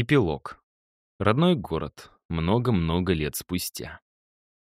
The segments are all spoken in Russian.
Эпилог. Родной город. Много-много лет спустя.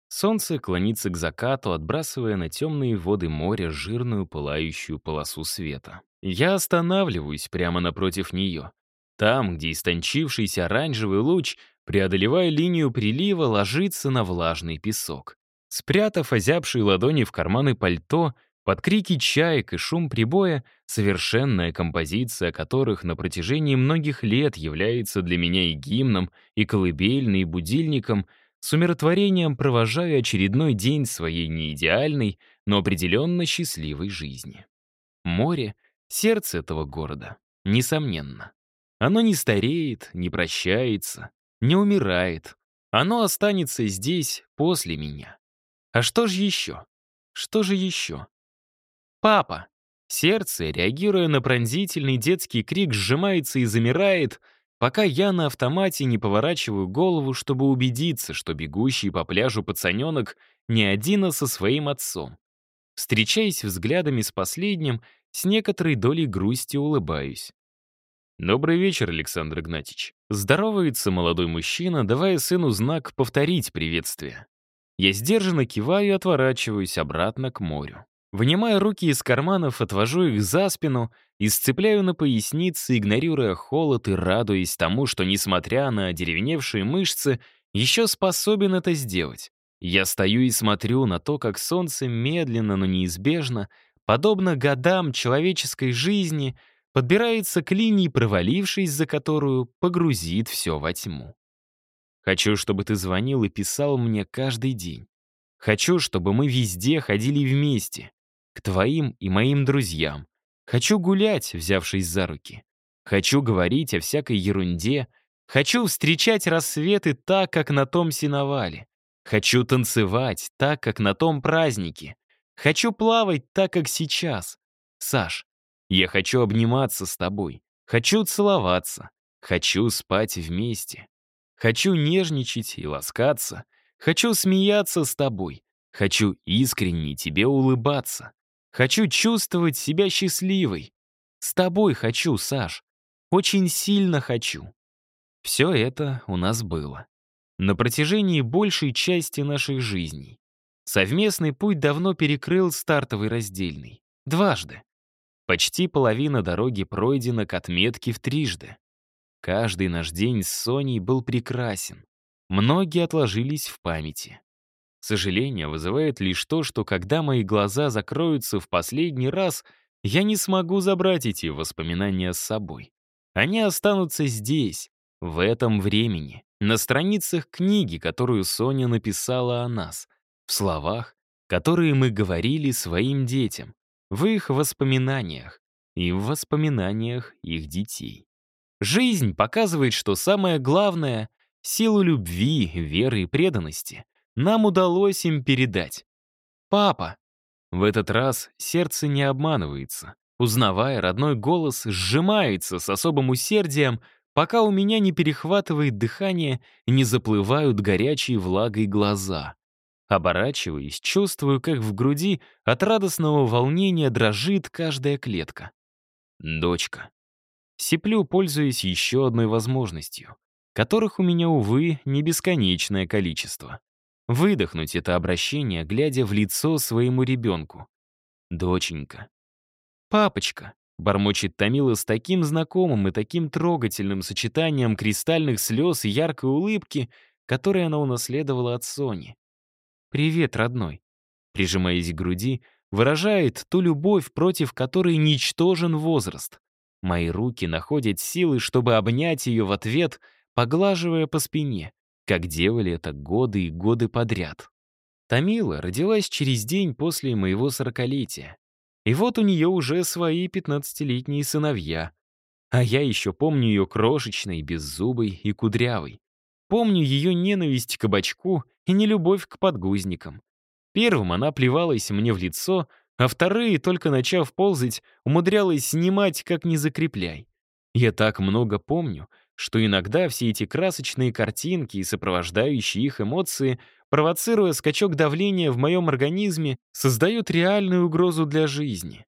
Солнце клонится к закату, отбрасывая на темные воды моря жирную пылающую полосу света. Я останавливаюсь прямо напротив нее. Там, где истончившийся оранжевый луч, преодолевая линию прилива, ложится на влажный песок. Спрятав озябшие ладони в карманы пальто, под крики чаек и шум прибоя совершенная композиция которых на протяжении многих лет является для меня и гимном, и колыбельной, и будильником, с умиротворением провожаю очередной день своей неидеальной, но определенно счастливой жизни. Море — сердце этого города, несомненно. Оно не стареет, не прощается, не умирает. Оно останется здесь после меня. А что же еще? Что же еще? «Папа!» Сердце, реагируя на пронзительный детский крик, сжимается и замирает, пока я на автомате не поворачиваю голову, чтобы убедиться, что бегущий по пляжу пацаненок не один, а со своим отцом. Встречаясь взглядами с последним, с некоторой долей грусти улыбаюсь. «Добрый вечер, Александр Игнатьевич». Здоровается молодой мужчина, давая сыну знак повторить приветствие. Я сдержанно киваю и отворачиваюсь обратно к морю. Вынимая руки из карманов, отвожу их за спину и сцепляю на пояснице, игнорируя холод и радуясь тому, что, несмотря на деревеневшие мышцы, еще способен это сделать. Я стою и смотрю на то, как солнце медленно, но неизбежно, подобно годам человеческой жизни, подбирается к линии, провалившись за которую погрузит все во тьму. Хочу, чтобы ты звонил и писал мне каждый день. Хочу, чтобы мы везде ходили вместе к твоим и моим друзьям. Хочу гулять, взявшись за руки. Хочу говорить о всякой ерунде. Хочу встречать рассветы так, как на том сеновале. Хочу танцевать так, как на том празднике. Хочу плавать так, как сейчас. Саш, я хочу обниматься с тобой. Хочу целоваться. Хочу спать вместе. Хочу нежничать и ласкаться. Хочу смеяться с тобой. Хочу искренне тебе улыбаться. Хочу чувствовать себя счастливой. С тобой хочу, Саш. Очень сильно хочу. Все это у нас было. На протяжении большей части наших жизней. Совместный путь давно перекрыл стартовый раздельный. Дважды. Почти половина дороги пройдена к отметке в трижды. Каждый наш день с Соней был прекрасен. Многие отложились в памяти. Сожаление вызывает лишь то, что когда мои глаза закроются в последний раз, я не смогу забрать эти воспоминания с собой. Они останутся здесь, в этом времени, на страницах книги, которую Соня написала о нас, в словах, которые мы говорили своим детям, в их воспоминаниях и в воспоминаниях их детей. Жизнь показывает, что самое главное — силу любви, веры и преданности нам удалось им передать. «Папа!» В этот раз сердце не обманывается. Узнавая, родной голос сжимается с особым усердием, пока у меня не перехватывает дыхание и не заплывают горячей влагой глаза. Оборачиваясь, чувствую, как в груди от радостного волнения дрожит каждая клетка. Дочка. Сиплю, пользуясь еще одной возможностью, которых у меня, увы, не бесконечное количество. Выдохнуть это обращение, глядя в лицо своему ребенку. «Доченька». «Папочка», — бормочет Томила с таким знакомым и таким трогательным сочетанием кристальных слез и яркой улыбки, которые она унаследовала от Сони. «Привет, родной», прижимаясь к груди, выражает ту любовь, против которой ничтожен возраст. Мои руки находят силы, чтобы обнять ее в ответ, поглаживая по спине как делали это годы и годы подряд. Тамила родилась через день после моего сорокалетия. И вот у нее уже свои пятнадцатилетние сыновья. А я еще помню ее крошечной, беззубой и кудрявой. Помню ее ненависть к кабачку и нелюбовь к подгузникам. Первым она плевалась мне в лицо, а вторые, только начав ползать, умудрялась снимать, как не закрепляй. Я так много помню — что иногда все эти красочные картинки и сопровождающие их эмоции, провоцируя скачок давления в моем организме, создают реальную угрозу для жизни.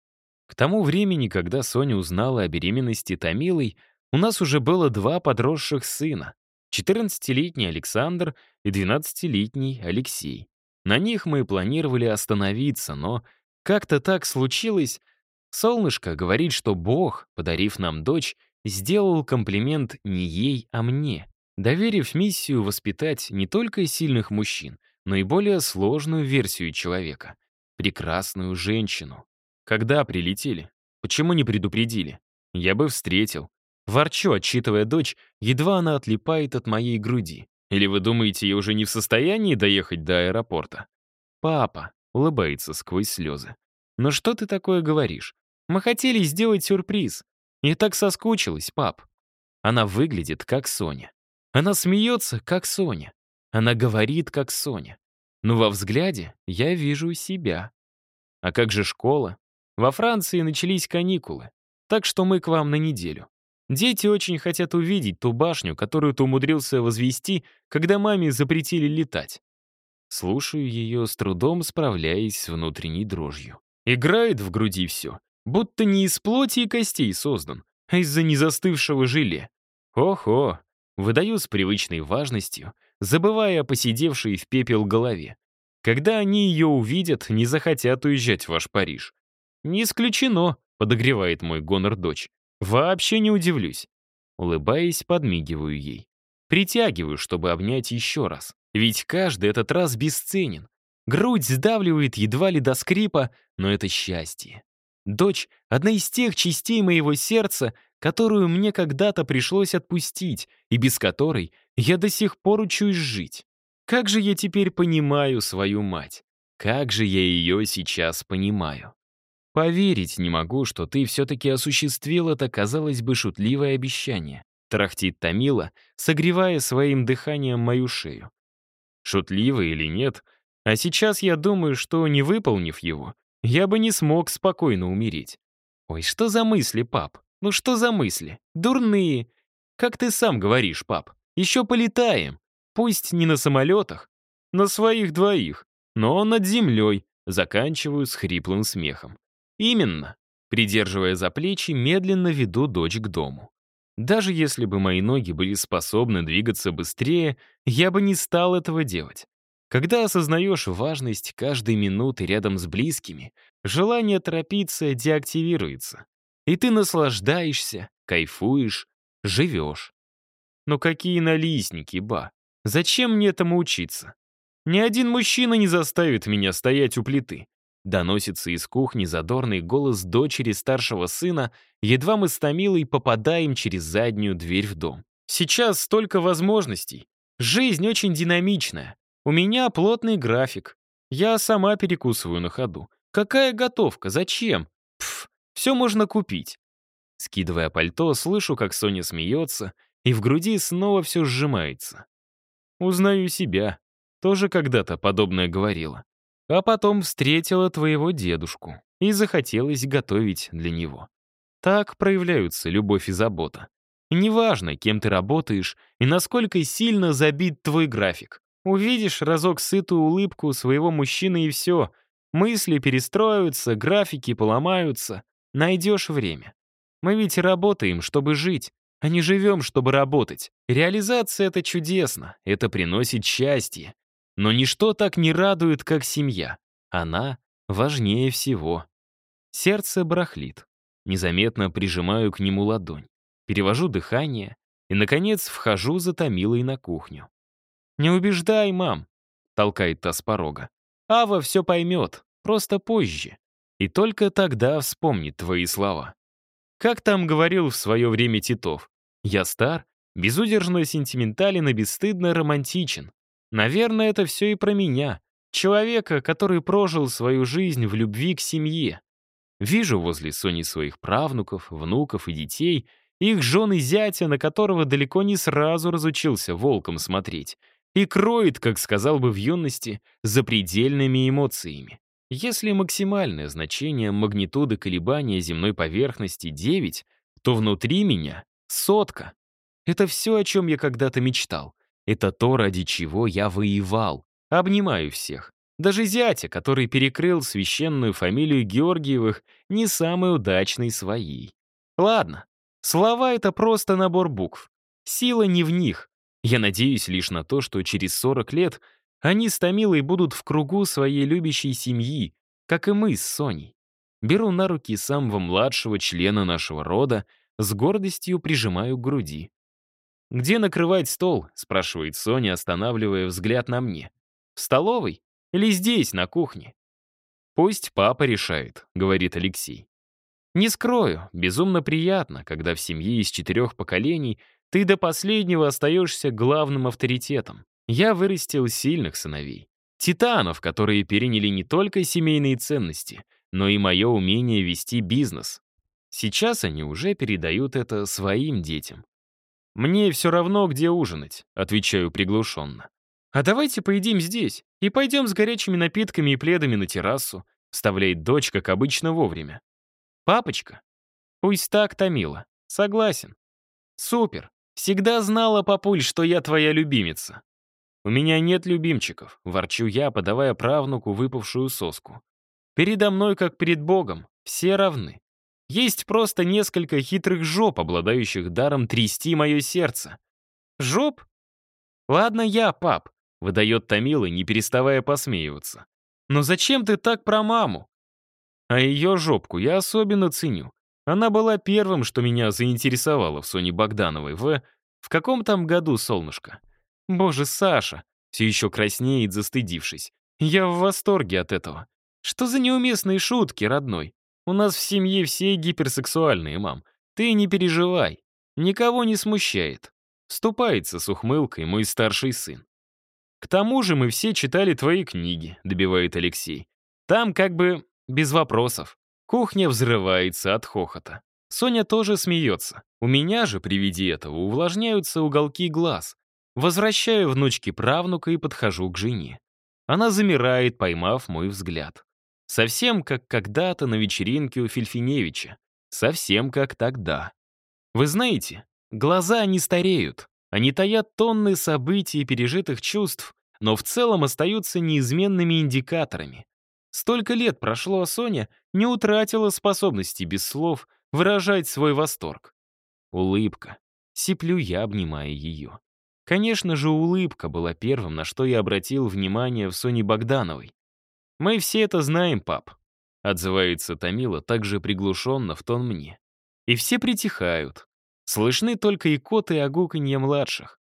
К тому времени, когда Соня узнала о беременности Томилой, у нас уже было два подросших сына. 14-летний Александр и 12-летний Алексей. На них мы планировали остановиться, но как-то так случилось. Солнышко говорит, что Бог, подарив нам дочь, сделал комплимент не ей, а мне, доверив миссию воспитать не только сильных мужчин, но и более сложную версию человека — прекрасную женщину. Когда прилетели? Почему не предупредили? Я бы встретил. Ворчу, отчитывая дочь, едва она отлипает от моей груди. Или вы думаете, я уже не в состоянии доехать до аэропорта? Папа улыбается сквозь слезы. «Ну что ты такое говоришь? Мы хотели сделать сюрприз. Я так соскучилась, пап». Она выглядит как Соня. Она смеется, как Соня. Она говорит, как Соня. Но во взгляде я вижу себя. А как же школа? Во Франции начались каникулы, так что мы к вам на неделю. Дети очень хотят увидеть ту башню, которую ты умудрился возвести, когда маме запретили летать. Слушаю ее, с трудом справляясь с внутренней дрожью. Играет в груди все, будто не из плоти и костей создан, а из-за незастывшего желе. Охо, выдаю с привычной важностью, забывая о посидевшей в пепел голове. Когда они ее увидят, не захотят уезжать в ваш Париж. Не исключено, подогревает мой гонор дочь. Вообще не удивлюсь. Улыбаясь, подмигиваю ей. Притягиваю, чтобы обнять еще раз. Ведь каждый этот раз бесценен. Грудь сдавливает едва ли до скрипа, но это счастье. Дочь — одна из тех частей моего сердца, которую мне когда-то пришлось отпустить, и без которой я до сих пор учусь жить. Как же я теперь понимаю свою мать? Как же я ее сейчас понимаю? Поверить не могу, что ты все-таки осуществил это, казалось бы, шутливое обещание. Тарахтит Томила, согревая своим дыханием мою шею. Шутливо или нет, а сейчас я думаю, что, не выполнив его, я бы не смог спокойно умереть. Ой, что за мысли, пап? Ну что за мысли? Дурные. Как ты сам говоришь, пап, еще полетаем. Пусть не на самолетах, на своих двоих, но над землей. Заканчиваю с хриплым смехом. Именно. Придерживая за плечи, медленно веду дочь к дому. Даже если бы мои ноги были способны двигаться быстрее, я бы не стал этого делать. Когда осознаешь важность каждой минуты рядом с близкими, желание торопиться деактивируется. И ты наслаждаешься, кайфуешь, живешь. Но какие налистники, ба! Зачем мне этому учиться? Ни один мужчина не заставит меня стоять у плиты. Доносится из кухни задорный голос дочери старшего сына, едва мы с Томилой попадаем через заднюю дверь в дом. Сейчас столько возможностей. Жизнь очень динамичная. У меня плотный график. Я сама перекусываю на ходу. Какая готовка? Зачем? Пф, все можно купить. Скидывая пальто, слышу, как Соня смеется, и в груди снова все сжимается. Узнаю себя. Тоже когда-то подобное говорила. А потом встретила твоего дедушку и захотелось готовить для него. Так проявляются любовь и забота. Неважно, кем ты работаешь и насколько сильно забит твой график. Увидишь разок сытую улыбку своего мужчины и все. Мысли перестроятся, графики поломаются. Найдешь время. Мы ведь работаем, чтобы жить, а не живем, чтобы работать. Реализация — это чудесно, это приносит счастье. Но ничто так не радует, как семья. Она важнее всего. Сердце барахлит. Незаметно прижимаю к нему ладонь. Перевожу дыхание и, наконец, вхожу за Томилой на кухню. «Не убеждай, мам!» — толкает та с порога. «Ава все поймет, просто позже. И только тогда вспомнит твои слова. Как там говорил в свое время Титов, я стар, безудержно сентиментален и бесстыдно романтичен. Наверное, это все и про меня. Человека, который прожил свою жизнь в любви к семье. Вижу возле Сони своих правнуков, внуков и детей, их жен и зятя, на которого далеко не сразу разучился волком смотреть, и кроет, как сказал бы в юности, запредельными эмоциями. Если максимальное значение магнитуды колебания земной поверхности 9, то внутри меня — сотка. Это все, о чем я когда-то мечтал. Это то, ради чего я воевал. Обнимаю всех. Даже зятя, который перекрыл священную фамилию Георгиевых, не самой удачной своей. Ладно, Слова — это просто набор букв. Сила не в них. Я надеюсь лишь на то, что через 40 лет они с Томилой будут в кругу своей любящей семьи, как и мы с Соней. Беру на руки самого младшего члена нашего рода, с гордостью прижимаю к груди. «Где накрывать стол?» — спрашивает Соня, останавливая взгляд на мне. «В столовой? Или здесь, на кухне?» «Пусть папа решает», — говорит Алексей. «Не скрою, безумно приятно, когда в семье из четырех поколений ты до последнего остаешься главным авторитетом. Я вырастил сильных сыновей. Титанов, которые переняли не только семейные ценности, но и мое умение вести бизнес. Сейчас они уже передают это своим детям. «Мне все равно, где ужинать», — отвечаю приглушенно. «А давайте поедим здесь и пойдем с горячими напитками и пледами на террасу», — вставляет дочь, как обычно, вовремя. «Папочка?» «Пусть так, Томила. Согласен». «Супер. Всегда знала, папуль, что я твоя любимица». «У меня нет любимчиков», — ворчу я, подавая правнуку выпавшую соску. «Передо мной, как перед Богом, все равны. Есть просто несколько хитрых жоп, обладающих даром трясти мое сердце. Жоп? Ладно я, пап, выдает Томила, не переставая посмеиваться. Но зачем ты так про маму? А ее жопку я особенно ценю. Она была первым, что меня заинтересовало в Соне Богдановой в... В каком там году, солнышко? Боже, Саша, все еще краснеет, застыдившись. Я в восторге от этого. Что за неуместные шутки, родной? У нас в семье все гиперсексуальные, мам. Ты не переживай. Никого не смущает. Вступается с ухмылкой мой старший сын. К тому же мы все читали твои книги, добивает Алексей. Там как бы без вопросов. Кухня взрывается от хохота. Соня тоже смеется. У меня же при виде этого увлажняются уголки глаз. Возвращаю внучке правнука и подхожу к жене. Она замирает, поймав мой взгляд. Совсем как когда-то на вечеринке у Фельфиневича. Совсем как тогда. Вы знаете, глаза не стареют. Они таят тонны событий и пережитых чувств, но в целом остаются неизменными индикаторами. Столько лет прошло, а Соня не утратила способности без слов выражать свой восторг. Улыбка. Сиплю я, обнимая ее. Конечно же, улыбка была первым, на что я обратил внимание в Соне Богдановой. «Мы все это знаем, пап», — отзывается Томила также приглушенно в тон мне. И все притихают. Слышны только икоты и огуканье младших.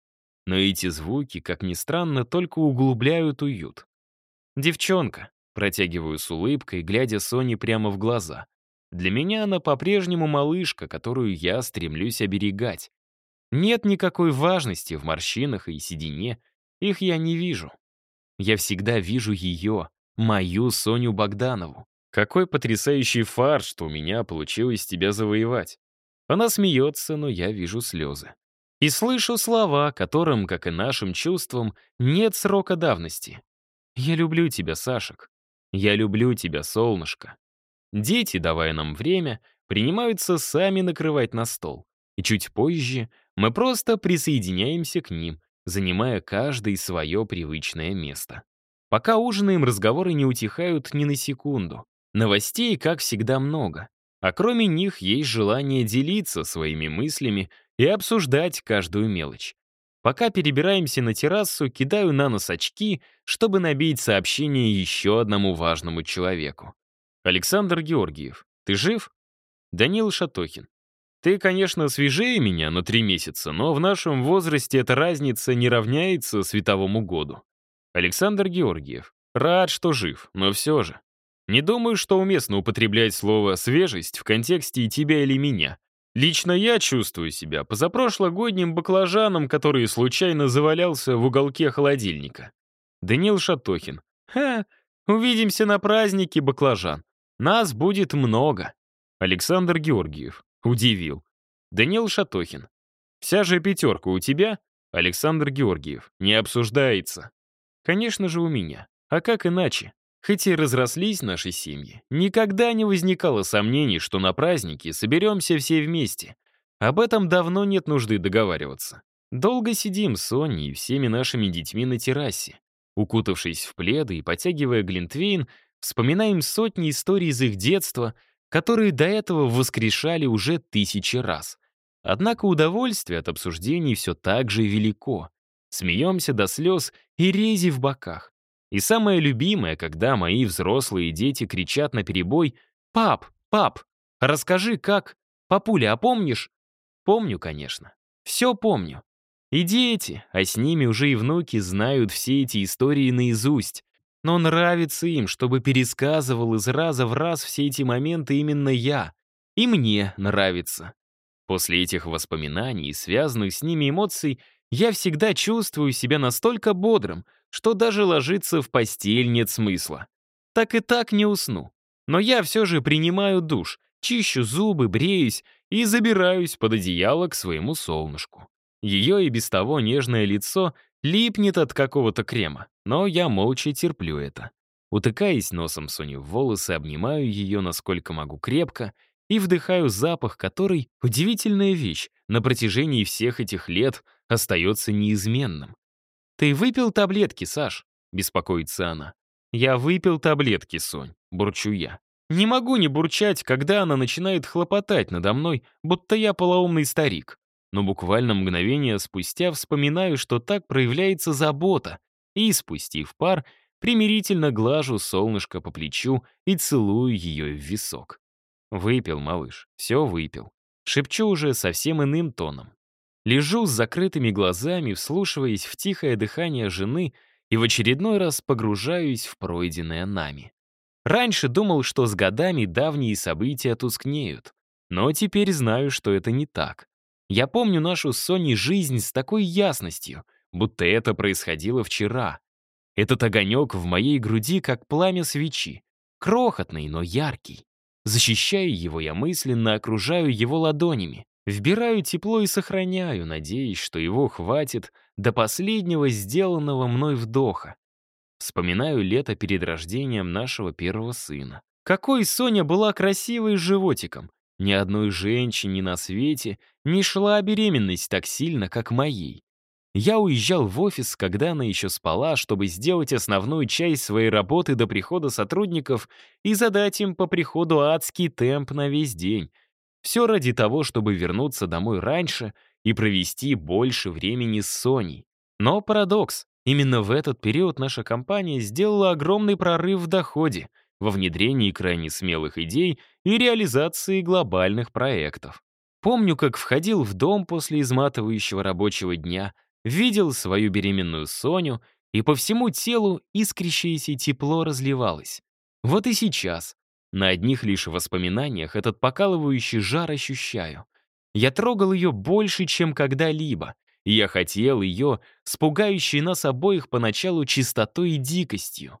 Но эти звуки, как ни странно, только углубляют уют. «Девчонка», — протягиваю с улыбкой, глядя Соне прямо в глаза. Для меня она по-прежнему малышка, которую я стремлюсь оберегать. Нет никакой важности в морщинах и седине, их я не вижу. Я всегда вижу ее, Мою Соню Богданову. Какой потрясающий фарш, что у меня получилось тебя завоевать. Она смеется, но я вижу слезы. И слышу слова, которым, как и нашим чувствам, нет срока давности. «Я люблю тебя, Сашек. Я люблю тебя, солнышко». Дети, давая нам время, принимаются сами накрывать на стол. И чуть позже мы просто присоединяемся к ним, занимая каждый свое привычное место. Пока ужинаем, разговоры не утихают ни на секунду. Новостей, как всегда, много. А кроме них есть желание делиться своими мыслями и обсуждать каждую мелочь. Пока перебираемся на террасу, кидаю на нос очки, чтобы набить сообщение еще одному важному человеку. «Александр Георгиев, ты жив?» Данил Шатохин. «Ты, конечно, свежее меня на три месяца, но в нашем возрасте эта разница не равняется световому году. Александр Георгиев. Рад, что жив, но все же. Не думаю, что уместно употреблять слово «свежесть» в контексте и тебя или меня. Лично я чувствую себя позапрошлогодним баклажаном, который случайно завалялся в уголке холодильника. Данил Шатохин. Ха, увидимся на празднике, баклажан. Нас будет много. Александр Георгиев. Удивил. Данил Шатохин. Вся же пятерка у тебя? Александр Георгиев. Не обсуждается. Конечно же, у меня. А как иначе? Хоть и разрослись наши семьи, никогда не возникало сомнений, что на празднике соберемся все вместе. Об этом давно нет нужды договариваться. Долго сидим с Соней и всеми нашими детьми на террасе. Укутавшись в пледы и потягивая глинтвейн, вспоминаем сотни историй из их детства, которые до этого воскрешали уже тысячи раз. Однако удовольствие от обсуждений все так же велико. Смеемся до слез и рези в боках. И самое любимое, когда мои взрослые дети кричат на перебой «Пап, пап, расскажи, как? Папуля, а помнишь?» Помню, конечно. Все помню. И дети, а с ними уже и внуки, знают все эти истории наизусть. Но нравится им, чтобы пересказывал из раза в раз все эти моменты именно я. И мне нравится. После этих воспоминаний и связанных с ними эмоций я всегда чувствую себя настолько бодрым, что даже ложиться в постель нет смысла. Так и так не усну. Но я все же принимаю душ, чищу зубы, бреюсь и забираюсь под одеяло к своему солнышку. Ее и без того нежное лицо липнет от какого-то крема, но я молча терплю это. Утыкаясь носом Сони в волосы, обнимаю ее, насколько могу крепко, и вдыхаю запах, который, удивительная вещь, на протяжении всех этих лет остается неизменным. «Ты выпил таблетки, Саш?» — беспокоится она. «Я выпил таблетки, Сонь», — бурчу я. Не могу не бурчать, когда она начинает хлопотать надо мной, будто я полоумный старик. Но буквально мгновение спустя вспоминаю, что так проявляется забота, и, спустив пар, примирительно глажу солнышко по плечу и целую ее в висок. Выпил, малыш, все выпил. Шепчу уже совсем иным тоном. Лежу с закрытыми глазами, вслушиваясь в тихое дыхание жены и в очередной раз погружаюсь в пройденное нами. Раньше думал, что с годами давние события тускнеют, но теперь знаю, что это не так. Я помню нашу с Соней жизнь с такой ясностью, будто это происходило вчера. Этот огонек в моей груди, как пламя свечи, крохотный, но яркий. Защищая его, я мысленно окружаю его ладонями, вбираю тепло и сохраняю, надеясь, что его хватит до последнего сделанного мной вдоха. Вспоминаю лето перед рождением нашего первого сына. Какой Соня была красивой животиком. Ни одной женщине на свете не шла беременность так сильно, как моей. Я уезжал в офис, когда она еще спала, чтобы сделать основную часть своей работы до прихода сотрудников и задать им по приходу адский темп на весь день. Все ради того, чтобы вернуться домой раньше и провести больше времени с Соней. Но парадокс. Именно в этот период наша компания сделала огромный прорыв в доходе, во внедрении крайне смелых идей и реализации глобальных проектов. Помню, как входил в дом после изматывающего рабочего дня — видел свою беременную Соню, и по всему телу искрящееся тепло разливалось. Вот и сейчас. На одних лишь воспоминаниях этот покалывающий жар ощущаю. Я трогал ее больше, чем когда-либо, и я хотел ее, с пугающей нас обоих поначалу чистотой и дикостью.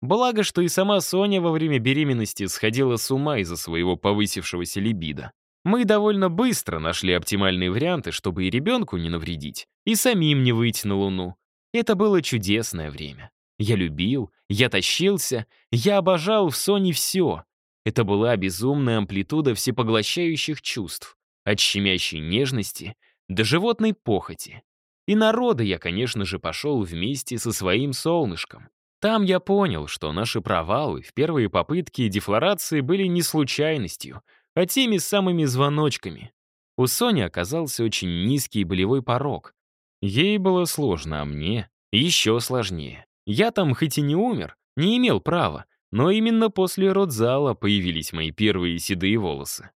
Благо, что и сама Соня во время беременности сходила с ума из-за своего повысившегося либидо. Мы довольно быстро нашли оптимальные варианты, чтобы и ребенку не навредить, и самим не выйти на Луну. Это было чудесное время. Я любил, я тащился, я обожал в Соне все. Это была безумная амплитуда всепоглощающих чувств, от щемящей нежности до животной похоти. И народа я, конечно же, пошел вместе со своим солнышком. Там я понял, что наши провалы в первые попытки дефлорации были не случайностью — а теми самыми звоночками. У Сони оказался очень низкий болевой порог. Ей было сложно, а мне еще сложнее. Я там хоть и не умер, не имел права, но именно после родзала появились мои первые седые волосы.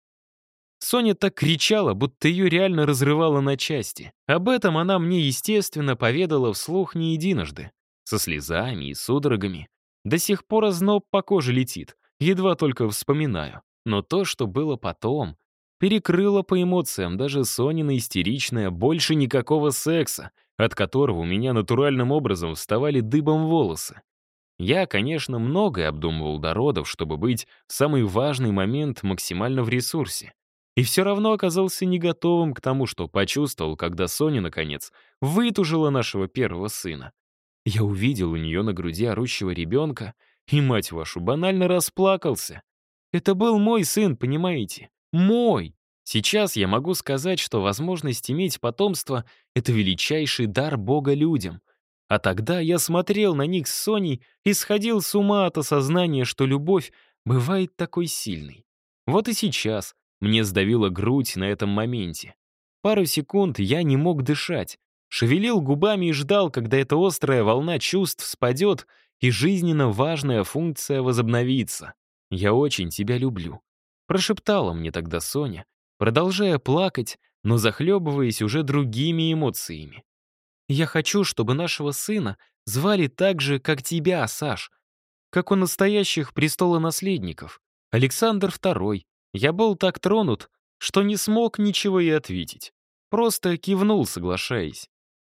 Соня так кричала, будто ее реально разрывало на части. Об этом она мне, естественно, поведала вслух не единожды. Со слезами и судорогами. До сих пор озноб по коже летит, едва только вспоминаю. Но то, что было потом, перекрыло по эмоциям даже Сонина истеричная «больше никакого секса», от которого у меня натуральным образом вставали дыбом волосы. Я, конечно, многое обдумывал до родов, чтобы быть в самый важный момент максимально в ресурсе. И все равно оказался не готовым к тому, что почувствовал, когда Соня, наконец, вытужила нашего первого сына. Я увидел у нее на груди орущего ребенка и, мать вашу, банально расплакался. Это был мой сын, понимаете? Мой! Сейчас я могу сказать, что возможность иметь потомство — это величайший дар Бога людям. А тогда я смотрел на них с Соней и сходил с ума от осознания, что любовь бывает такой сильной. Вот и сейчас мне сдавила грудь на этом моменте. Пару секунд я не мог дышать. Шевелил губами и ждал, когда эта острая волна чувств спадет, и жизненно важная функция возобновится. «Я очень тебя люблю», — прошептала мне тогда Соня, продолжая плакать, но захлебываясь уже другими эмоциями. «Я хочу, чтобы нашего сына звали так же, как тебя, Саш, как у настоящих престолонаследников. Александр II. Я был так тронут, что не смог ничего и ответить. Просто кивнул, соглашаясь.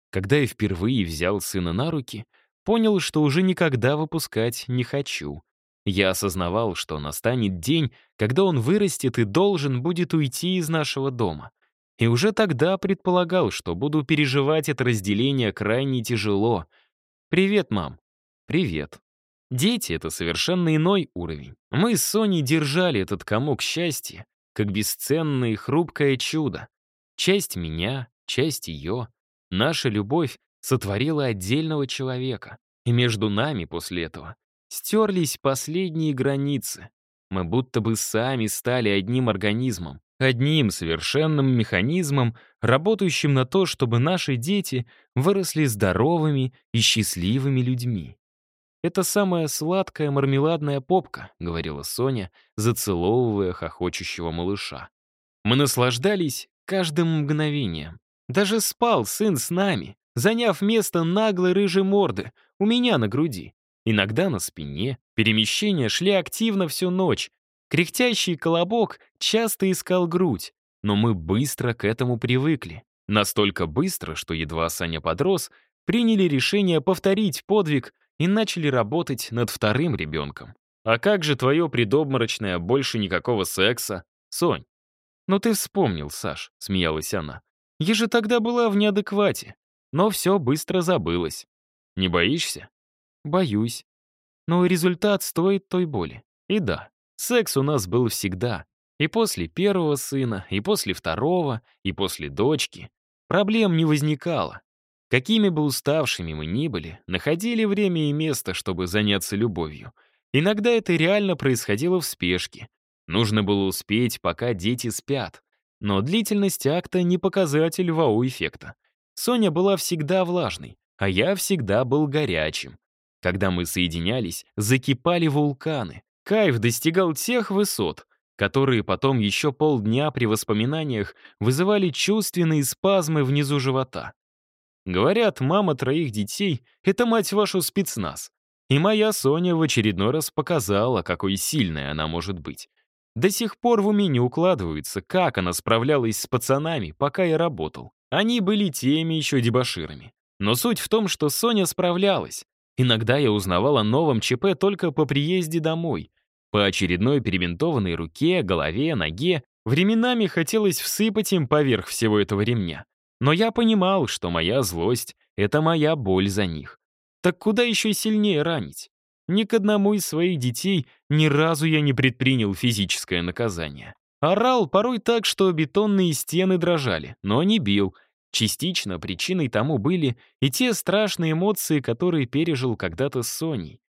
Когда я впервые взял сына на руки, понял, что уже никогда выпускать не хочу. Я осознавал, что настанет день, когда он вырастет и должен будет уйти из нашего дома. И уже тогда предполагал, что буду переживать это разделение крайне тяжело. «Привет, мам». «Привет». Дети — это совершенно иной уровень. Мы с Соней держали этот комок счастья, как бесценное и хрупкое чудо. Часть меня, часть ее. Наша любовь сотворила отдельного человека. И между нами после этого стерлись последние границы. Мы будто бы сами стали одним организмом, одним совершенным механизмом, работающим на то, чтобы наши дети выросли здоровыми и счастливыми людьми. «Это самая сладкая мармеладная попка», — говорила Соня, зацеловывая хохочущего малыша. Мы наслаждались каждым мгновением. Даже спал сын с нами, заняв место наглой рыжей морды у меня на груди. Иногда на спине. Перемещения шли активно всю ночь. Кряхтящий колобок часто искал грудь, но мы быстро к этому привыкли. Настолько быстро, что едва Саня подрос, приняли решение повторить подвиг и начали работать над вторым ребенком. «А как же твое предобморочное больше никакого секса?» «Сонь». «Ну ты вспомнил, Саш», — смеялась она. «Я же тогда была в неадеквате. Но все быстро забылось. Не боишься?» «Боюсь. Но результат стоит той боли. И да, секс у нас был всегда. И после первого сына, и после второго, и после дочки. Проблем не возникало. Какими бы уставшими мы ни были, находили время и место, чтобы заняться любовью. Иногда это реально происходило в спешке. Нужно было успеть, пока дети спят. Но длительность акта не показатель вау-эффекта. Соня была всегда влажной, а я всегда был горячим. Когда мы соединялись, закипали вулканы. Кайф достигал тех высот, которые потом еще полдня при воспоминаниях вызывали чувственные спазмы внизу живота. Говорят, мама троих детей — это, мать вашу, спецназ. И моя Соня в очередной раз показала, какой сильной она может быть. До сих пор в уме не укладывается, как она справлялась с пацанами, пока я работал. Они были теми еще дебоширами. Но суть в том, что Соня справлялась. Иногда я узнавал о новом ЧП только по приезде домой. По очередной перебинтованной руке, голове, ноге. Временами хотелось всыпать им поверх всего этого ремня. Но я понимал, что моя злость — это моя боль за них. Так куда еще сильнее ранить? Ни к одному из своих детей ни разу я не предпринял физическое наказание. Орал порой так, что бетонные стены дрожали, но не бил. Частично причиной тому были и те страшные эмоции, которые пережил когда-то с Соней.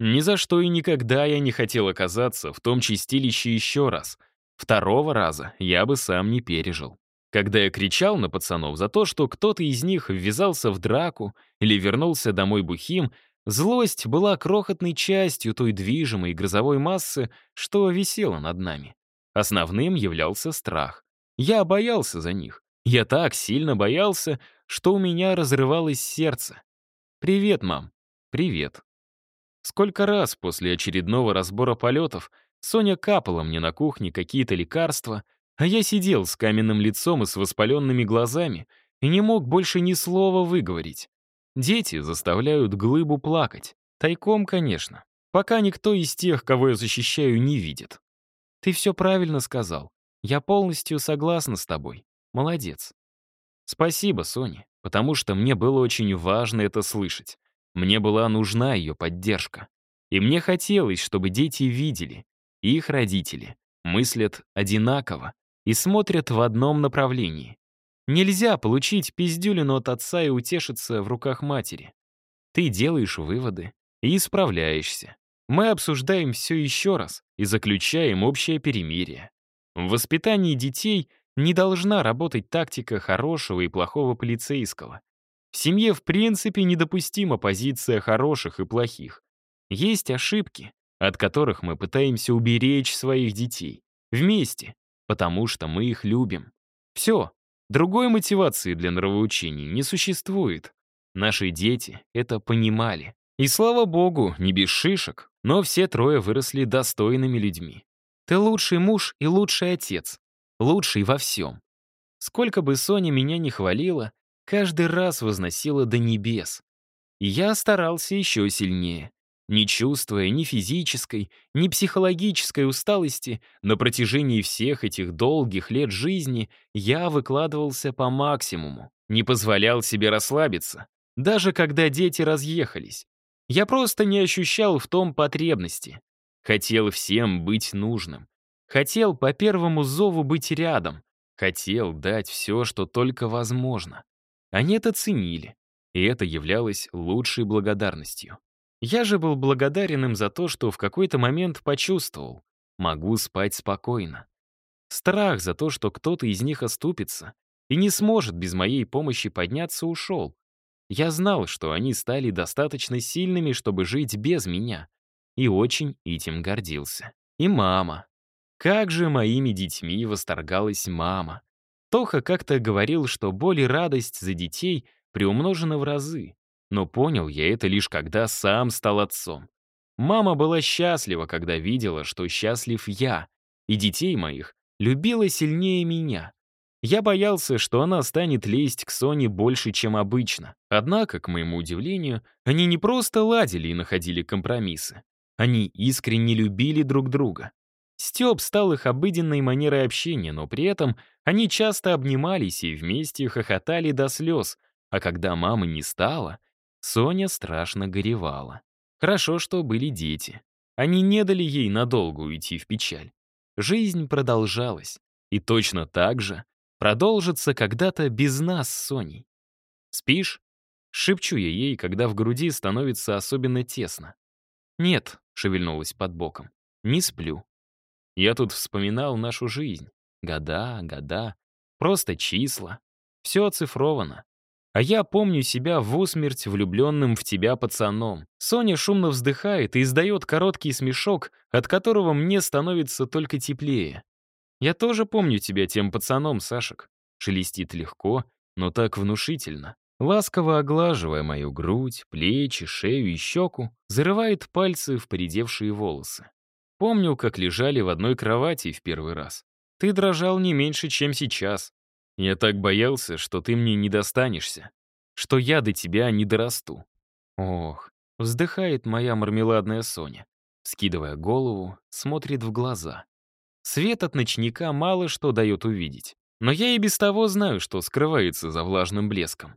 Ни за что и никогда я не хотел оказаться в том чистилище еще раз. Второго раза я бы сам не пережил. Когда я кричал на пацанов за то, что кто-то из них ввязался в драку или вернулся домой бухим, злость была крохотной частью той движимой грозовой массы, что висела над нами. Основным являлся страх. Я боялся за них. Я так сильно боялся, что у меня разрывалось сердце. «Привет, мам». «Привет». Сколько раз после очередного разбора полетов Соня капала мне на кухне какие-то лекарства, а я сидел с каменным лицом и с воспаленными глазами и не мог больше ни слова выговорить. Дети заставляют глыбу плакать. Тайком, конечно. Пока никто из тех, кого я защищаю, не видит. Ты все правильно сказал. Я полностью согласна с тобой. Молодец. Спасибо, Соня, потому что мне было очень важно это слышать. Мне была нужна ее поддержка. И мне хотелось, чтобы дети видели, их родители мыслят одинаково, и смотрят в одном направлении. Нельзя получить пиздюлину от отца и утешиться в руках матери. Ты делаешь выводы и исправляешься. Мы обсуждаем все еще раз и заключаем общее перемирие. В воспитании детей не должна работать тактика хорошего и плохого полицейского. В семье в принципе недопустима позиция хороших и плохих. Есть ошибки, от которых мы пытаемся уберечь своих детей. Вместе, потому что мы их любим. Все. Другой мотивации для нравоучений не существует. Наши дети это понимали. И слава богу, не без шишек, но все трое выросли достойными людьми. Ты лучший муж и лучший отец. Лучший во всем. Сколько бы Соня меня не хвалила, каждый раз возносила до небес. И я старался еще сильнее. Не чувствуя ни физической, ни психологической усталости, на протяжении всех этих долгих лет жизни я выкладывался по максимуму, не позволял себе расслабиться, даже когда дети разъехались. Я просто не ощущал в том потребности. Хотел всем быть нужным. Хотел по первому зову быть рядом. Хотел дать все, что только возможно. Они это ценили, и это являлось лучшей благодарностью. Я же был благодарен им за то, что в какой-то момент почувствовал. Могу спать спокойно. Страх за то, что кто-то из них оступится и не сможет без моей помощи подняться, ушел. Я знал, что они стали достаточно сильными, чтобы жить без меня. И очень этим гордился. И мама. Как же моими детьми восторгалась мама. Тоха как-то говорил, что боль и радость за детей приумножены в разы. Но понял я это лишь когда сам стал отцом. Мама была счастлива, когда видела, что счастлив я, и детей моих любила сильнее меня. Я боялся, что она станет лезть к Соне больше, чем обычно. Однако, к моему удивлению, они не просто ладили и находили компромиссы. Они искренне любили друг друга. Степ стал их обыденной манерой общения, но при этом они часто обнимались и вместе хохотали до слез, а когда мамы не стало, Соня страшно горевала. Хорошо, что были дети. Они не дали ей надолго уйти в печаль. Жизнь продолжалась. И точно так же продолжится когда-то без нас с Соней. «Спишь?» — шепчу я ей, когда в груди становится особенно тесно. «Нет», — шевельнулась под боком, — «не сплю». Я тут вспоминал нашу жизнь. Года, года, просто числа. Все оцифровано. А я помню себя в усмерть влюбленным в тебя пацаном. Соня шумно вздыхает и издает короткий смешок, от которого мне становится только теплее. Я тоже помню тебя тем пацаном, Сашек. Шелестит легко, но так внушительно. Ласково оглаживая мою грудь, плечи, шею и щеку, зарывает пальцы в поредевшие волосы. Помню, как лежали в одной кровати в первый раз. Ты дрожал не меньше, чем сейчас. Я так боялся, что ты мне не достанешься, что я до тебя не дорасту. Ох, вздыхает моя мармеладная Соня. Скидывая голову, смотрит в глаза. Свет от ночника мало что дает увидеть. Но я и без того знаю, что скрывается за влажным блеском.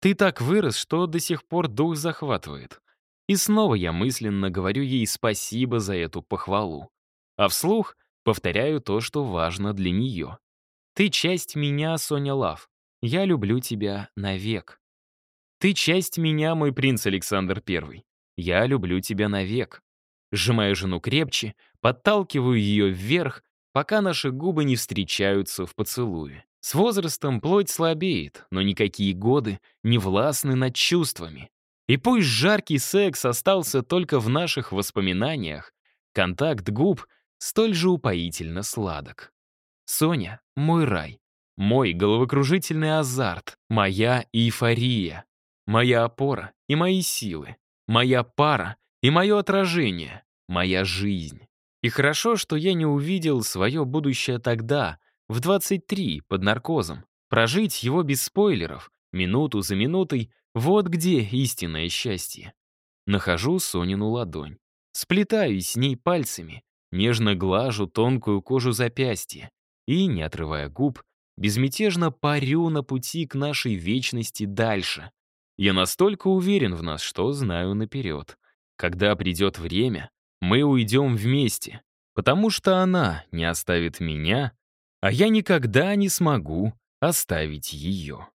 Ты так вырос, что до сих пор дух захватывает. И снова я мысленно говорю ей спасибо за эту похвалу. А вслух повторяю то, что важно для нее. Ты часть меня, Соня Лав. Я люблю тебя навек. Ты часть меня, мой принц Александр Первый. Я люблю тебя навек. Сжимаю жену крепче, подталкиваю ее вверх, пока наши губы не встречаются в поцелуе. С возрастом плоть слабеет, но никакие годы не властны над чувствами. И пусть жаркий секс остался только в наших воспоминаниях, контакт губ столь же упоительно сладок. Соня — мой рай, мой головокружительный азарт, моя эйфория, моя опора и мои силы, моя пара и мое отражение, моя жизнь. И хорошо, что я не увидел свое будущее тогда, в 23, под наркозом. Прожить его без спойлеров, минуту за минутой, вот где истинное счастье. Нахожу Сонину ладонь. Сплетаюсь с ней пальцами, нежно глажу тонкую кожу запястья и, не отрывая губ, безмятежно парю на пути к нашей вечности дальше. Я настолько уверен в нас, что знаю наперед. Когда придет время, мы уйдем вместе, потому что она не оставит меня, а я никогда не смогу оставить ее.